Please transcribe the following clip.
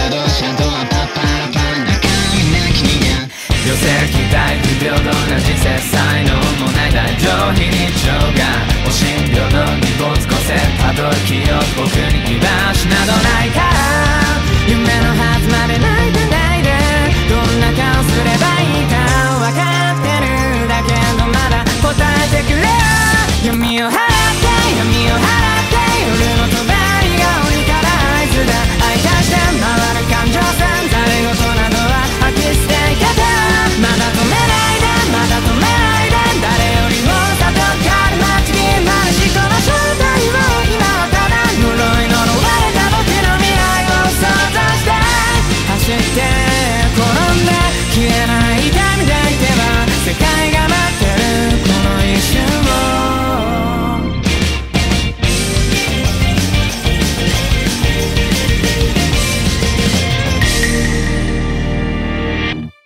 平等者ドアパパラパンな髪な君が女性期待不平等な人生才能もない大上品に常がお心病の二没個性たどる記憶僕に居場所などない